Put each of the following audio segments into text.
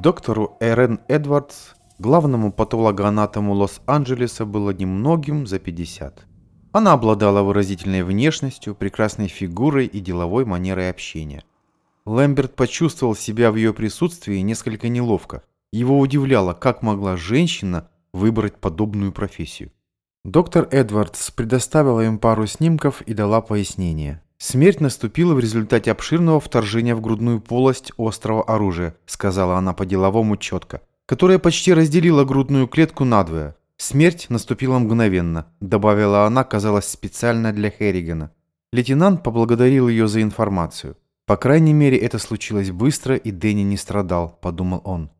Доктору Эрен Эдвардс, главному патологоанатому Лос-Анджелеса, было немногим за 50. Она обладала выразительной внешностью, прекрасной фигурой и деловой манерой общения. Лэмберт почувствовал себя в ее присутствии несколько неловко. Его удивляло, как могла женщина выбрать подобную профессию. Доктор Эдвардс предоставила им пару снимков и дала пояснение. «Смерть наступила в результате обширного вторжения в грудную полость острого оружия», сказала она по-деловому четко, которое почти разделило грудную клетку надвое. «Смерть наступила мгновенно», добавила она, казалось, специально для Херригана. Лейтенант поблагодарил ее за информацию. «По крайней мере, это случилось быстро, и Дэнни не страдал», подумал он.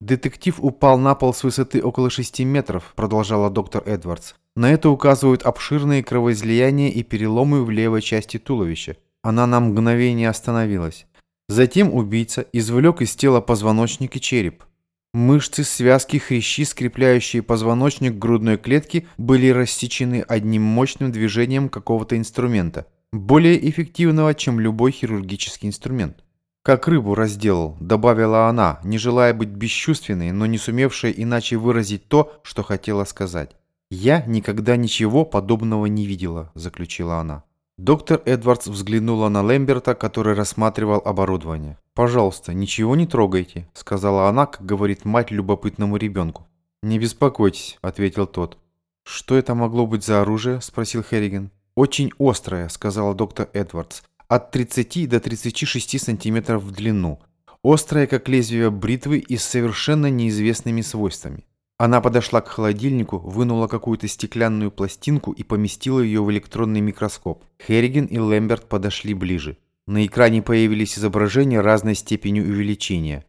«Детектив упал на пол с высоты около 6 метров», продолжала доктор Эдвардс. На это указывают обширные кровоизлияния и переломы в левой части туловища. Она на мгновение остановилась. Затем убийца извлек из тела позвоночник и череп. Мышцы, связки, хрящи, скрепляющие позвоночник грудной клетки, были рассечены одним мощным движением какого-то инструмента, более эффективного, чем любой хирургический инструмент. «Как рыбу разделал», — добавила она, не желая быть бесчувственной, но не сумевшая иначе выразить то, что хотела сказать. «Я никогда ничего подобного не видела», – заключила она. Доктор Эдвардс взглянула на Лэмберта, который рассматривал оборудование. «Пожалуйста, ничего не трогайте», – сказала она, как говорит мать любопытному ребенку. «Не беспокойтесь», – ответил тот. «Что это могло быть за оружие?» – спросил Херриган. «Очень острое», – сказала доктор Эдвардс. «От 30 до 36 сантиметров в длину. Острое, как лезвие бритвы и с совершенно неизвестными свойствами. Она подошла к холодильнику, вынула какую-то стеклянную пластинку и поместила ее в электронный микроскоп. Херриген и Лэмберт подошли ближе. На экране появились изображения разной степени увеличения.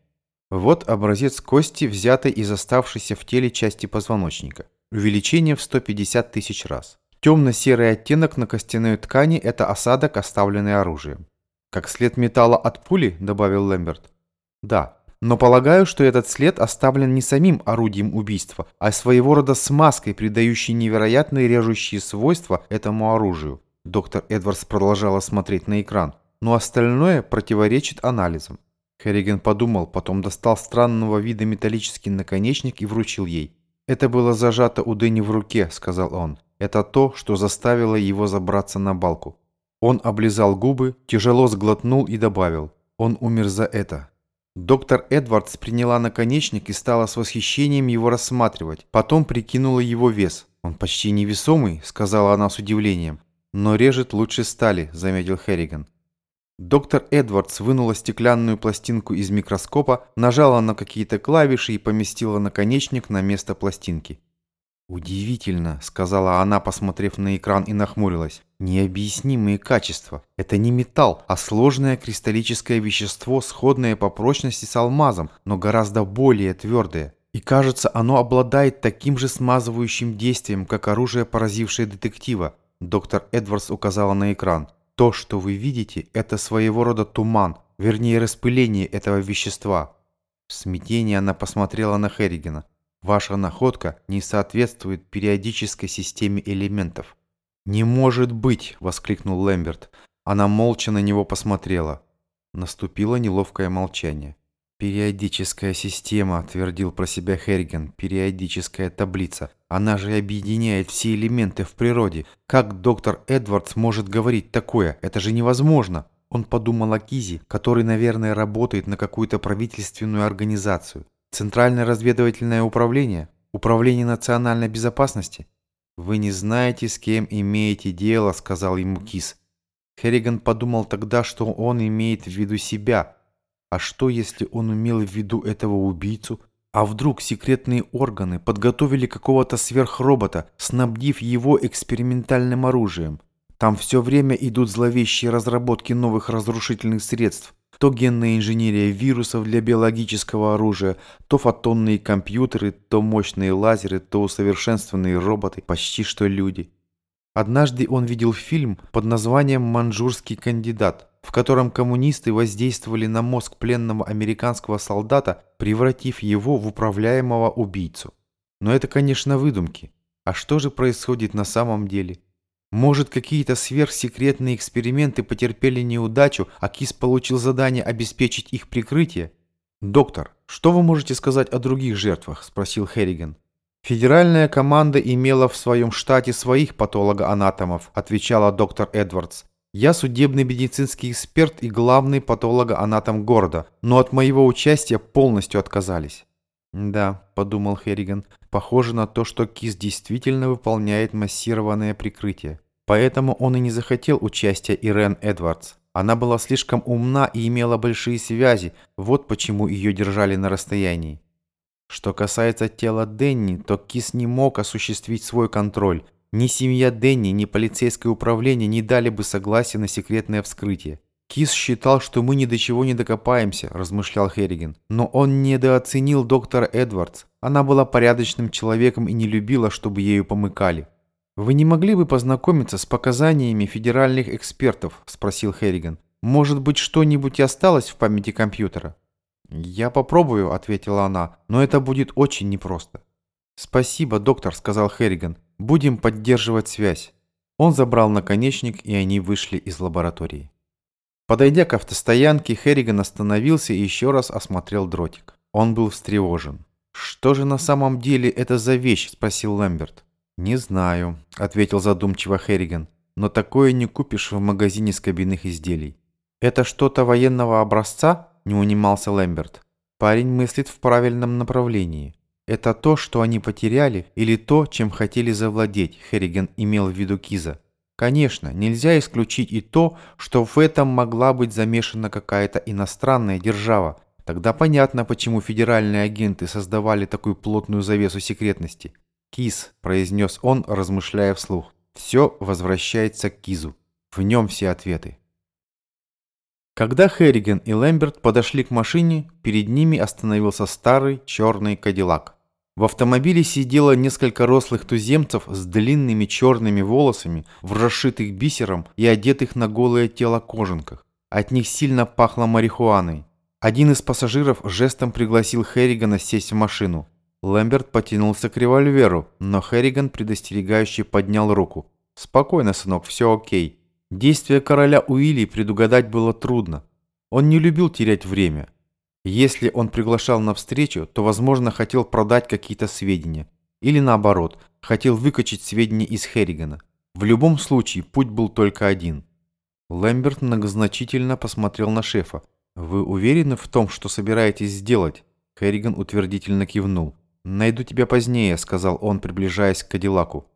Вот образец кости, взятой из оставшейся в теле части позвоночника. Увеличение в 150 тысяч раз. Темно-серый оттенок на костяной ткани – это осадок, оставленный оружием. «Как след металла от пули», – добавил Лэмберт. «Да, но полагаю, что этот след оставлен не самим орудием убийства, а своего рода смазкой, придающей невероятные режущие свойства этому оружию. Доктор Эдвардс продолжала смотреть на экран. Но остальное противоречит анализам. Херриген подумал, потом достал странного вида металлический наконечник и вручил ей. «Это было зажато у Дэнни в руке», — сказал он. «Это то, что заставило его забраться на балку». Он облизал губы, тяжело сглотнул и добавил. «Он умер за это». Доктор Эдвардс приняла наконечник и стала с восхищением его рассматривать. Потом прикинула его вес. «Он почти невесомый», — сказала она с удивлением. «Но режет лучше стали», — заметил Херриган. Доктор Эдвардс вынула стеклянную пластинку из микроскопа, нажала на какие-то клавиши и поместила наконечник на место пластинки. «Удивительно», — сказала она, посмотрев на экран и нахмурилась. «Необъяснимые качества. Это не металл, а сложное кристаллическое вещество, сходное по прочности с алмазом, но гораздо более твердое. И кажется, оно обладает таким же смазывающим действием, как оружие, поразившее детектива». Доктор Эдвардс указала на экран. «То, что вы видите, это своего рода туман, вернее распыление этого вещества». В смятении она посмотрела на Херригена. Ваша находка не соответствует периодической системе элементов. «Не может быть!» – воскликнул Лэмберт. Она молча на него посмотрела. Наступило неловкое молчание. «Периодическая система», – твердил про себя Херриген. «Периодическая таблица. Она же объединяет все элементы в природе. Как доктор Эдвардс может говорить такое? Это же невозможно!» Он подумал о Кизе, который, наверное, работает на какую-то правительственную организацию. Центральное разведывательное управление? Управление национальной безопасности? Вы не знаете, с кем имеете дело, сказал ему Кис. Херриган подумал тогда, что он имеет в виду себя. А что, если он имел в виду этого убийцу? А вдруг секретные органы подготовили какого-то сверхробота, снабдив его экспериментальным оружием? Там все время идут зловещие разработки новых разрушительных средств. То генная инженерия вирусов для биологического оружия, то фотонные компьютеры, то мощные лазеры, то усовершенствованные роботы, почти что люди. Однажды он видел фильм под названием «Манжурский кандидат», в котором коммунисты воздействовали на мозг пленного американского солдата, превратив его в управляемого убийцу. Но это, конечно, выдумки. А что же происходит на самом деле? Может, какие-то сверхсекретные эксперименты потерпели неудачу, а КИС получил задание обеспечить их прикрытие? Доктор, что вы можете сказать о других жертвах?» – спросил Херриган. «Федеральная команда имела в своем штате своих патологоанатомов», – отвечала доктор Эдвардс. «Я судебный медицинский эксперт и главный патологоанатом города, но от моего участия полностью отказались». «Да», – подумал Херриган, – «похоже на то, что Кис действительно выполняет массированное прикрытие. Поэтому он и не захотел участия Ирен Эдвардс. Она была слишком умна и имела большие связи, вот почему ее держали на расстоянии. Что касается тела Денни, то Кис не мог осуществить свой контроль. Ни семья Денни, ни полицейское управление не дали бы согласия на секретное вскрытие. Кис считал, что мы ни до чего не докопаемся, размышлял Херриген. Но он недооценил доктора Эдвардс. Она была порядочным человеком и не любила, чтобы ею помыкали. «Вы не могли бы познакомиться с показаниями федеральных экспертов?» – спросил Херриган. «Может быть, что-нибудь и осталось в памяти компьютера?» «Я попробую», – ответила она, – «но это будет очень непросто». «Спасибо, доктор», – сказал Херриган. «Будем поддерживать связь». Он забрал наконечник, и они вышли из лаборатории. Подойдя к автостоянке, Херриган остановился и еще раз осмотрел дротик. Он был встревожен. «Что же на самом деле это за вещь?» – спросил Лэмберт. «Не знаю», — ответил задумчиво Херриган. «Но такое не купишь в магазине с кабинных изделий». «Это что-то военного образца?» — не унимался Лэмберт. Парень мыслит в правильном направлении. «Это то, что они потеряли, или то, чем хотели завладеть?» — Херриган имел в виду Киза. Конечно, нельзя исключить и то, что в этом могла быть замешана какая-то иностранная держава. Тогда понятно, почему федеральные агенты создавали такую плотную завесу секретности. «Киз», — произнес он, размышляя вслух. «Все возвращается к Кизу. В нем все ответы». Когда Херриген и Лэмберт подошли к машине, перед ними остановился старый черный кадиллак. В автомобиле сидело несколько рослых туземцев с длинными черными волосами, в расшитых бисером и одетых на голое тело кожанках. От них сильно пахло марихуаной. Один из пассажиров жестом пригласил Херригана сесть в машину. Лэмберт потянулся к револьверу, но Херриган предостерегающе поднял руку. «Спокойно, сынок, все окей». Действия короля Уилли предугадать было трудно. Он не любил терять время. Если он приглашал на встречу, то, возможно, хотел продать какие-то сведения. Или наоборот, хотел выкачать сведения из Херригана. В любом случае, путь был только один. Лэмберт многозначительно посмотрел на шефа. «Вы уверены в том, что собираетесь сделать?» Херриган утвердительно кивнул. «Найду тебя позднее», — сказал он, приближаясь к Кадиллаку.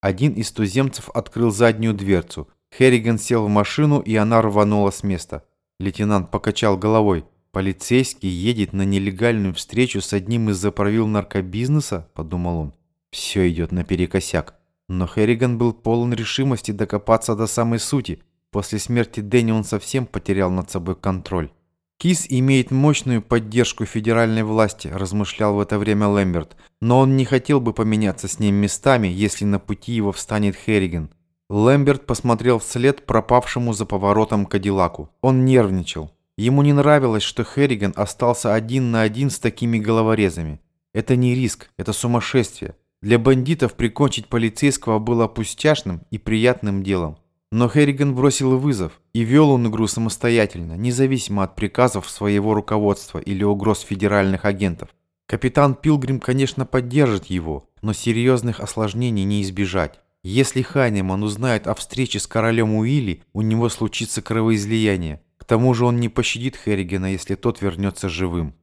Один из туземцев открыл заднюю дверцу. Херриган сел в машину, и она рванула с места. Лейтенант покачал головой. «Полицейский едет на нелегальную встречу с одним из заправил наркобизнеса?» – подумал он. «Все идет наперекосяк». Но Херриган был полон решимости докопаться до самой сути. После смерти Дэнни он совсем потерял над собой контроль. Кис имеет мощную поддержку федеральной власти, размышлял в это время Лэмберт, но он не хотел бы поменяться с ним местами, если на пути его встанет Херриган. Лэмберт посмотрел вслед пропавшему за поворотом Кадиллаку. Он нервничал. Ему не нравилось, что Херриган остался один на один с такими головорезами. Это не риск, это сумасшествие. Для бандитов прикончить полицейского было пустяшным и приятным делом. Но Херриган бросил вызов, и вел он игру самостоятельно, независимо от приказов своего руководства или угроз федеральных агентов. Капитан Пилгрим, конечно, поддержит его, но серьезных осложнений не избежать. Если Хайнеман узнает о встрече с королем Уилли, у него случится кровоизлияние. К тому же он не пощадит Херригана, если тот вернется живым.